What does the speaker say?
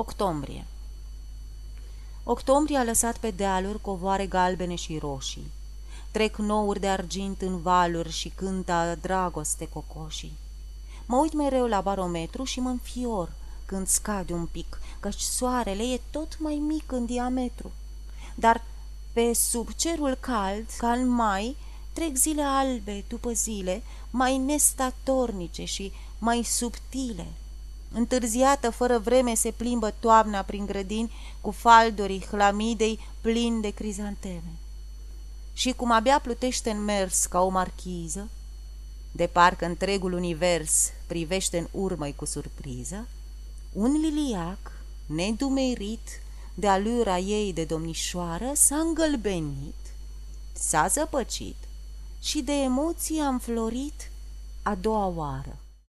Octombrie Octombrie a lăsat pe dealuri covoare galbene și roșii. Trec nouri de argint în valuri și cântă dragoste cocoșii. Mă uit mereu la barometru și mă înfior când scade un pic, căci soarele e tot mai mic în diametru. Dar pe sub cerul cald, ca în mai, trec zile albe după zile, mai nestatornice și mai subtile. Întârziată, fără vreme, se plimbă toamna prin grădini cu faldorii hlamidei plini de crizanteme. Și cum abia plutește în mers ca o marchiză, de parcă întregul univers privește în urmă cu surpriză, un liliac, nedumerit de alura ei de domnișoară, s-a îngălbenit, s-a zăpăcit și de emoții a înflorit a doua oară.